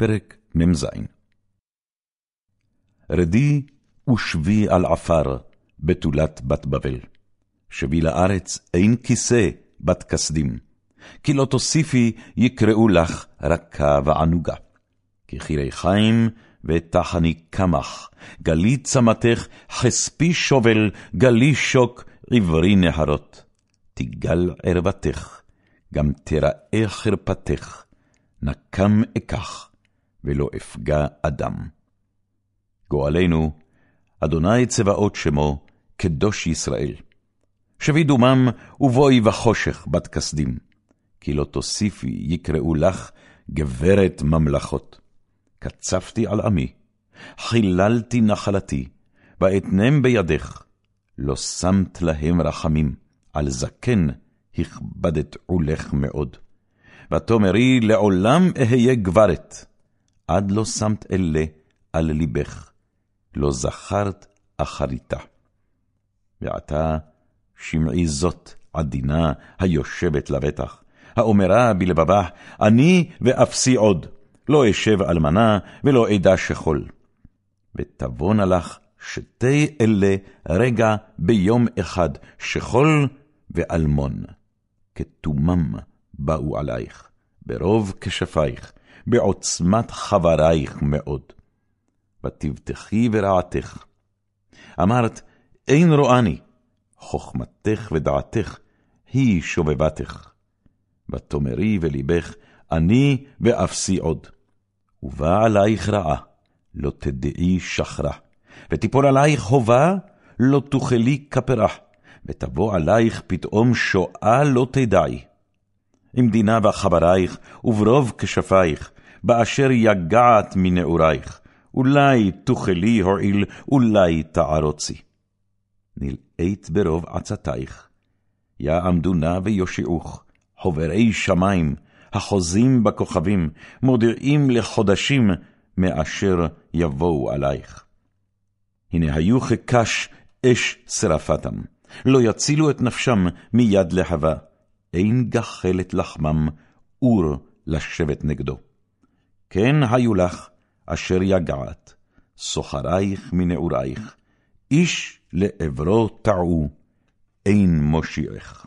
פרק מ"ז רדי ושבי על עפר, בתולת בת בבל. שבי לארץ אין כיסא בת כסדים, כי לא תוסיפי יקראו לך רכה וענוגה. כי חירי חיים ותחני קמח, גלי צמתך, חספי שובל, גלי שוק, עברי נהרות. תגל ערוותך, גם תראה חרפתך, נקם אקח, ולא אפגע אדם. גואלנו, אדוני צבאות שמו, קדוש ישראל. שבי דומם, ובואי וחושך בת כסדים, כי לא תוסיפי יקראו לך גברת ממלכות. קצפתי על עמי, חיללתי נחלתי, ואתנם בידך, לא שמת להם רחמים, על זקן הכבדת עולך מאוד. ותאמרי לעולם אהיה גברת, עד לא שמת אלה על ליבך, לא זכרת אחריתה. ועתה שמעי זאת עדינה היושבת לבטח, האומרה בלבבה, אני ואפסי עוד, לא אשב אלמנה ולא אדע שכול. ותבואנה לך שתי אלה רגע ביום אחד, שכול ואלמון, כתומם באו עלייך, ברוב כשפייך, בעוצמת חברייך מאוד. ותבטחי ורעתך. אמרת, אין רואני, חוכמתך ודעתך היא שובבתך. ותאמרי בלבך, אני ואפסי עוד. ובא עלייך רעה, לא תדעי שחרה, ותיפול עלייך חובה, לא תוכלי כפרה, ותבוא עלייך פתאום שואה לא תדעי. עם דינה וחברייך, וברוב כשפייך, באשר יגעת מנעורייך, אולי תוכלי הועיל, אולי תערוצי. נלאית ברוב עצתייך, יעמדו נא ויושיעוך, חוברי שמים, החוזים בכוכבים, מודיעים לחודשים, מאשר יבואו עלייך. הנה היו כקש אש שרפתם, לא יצילו את נפשם מיד להבה. אין גחלת לחמם, אור לשבת נגדו. כן היו לך, אשר יגעת, סוחרייך מנעורייך, איש לעברו טעו, אין מושיעך.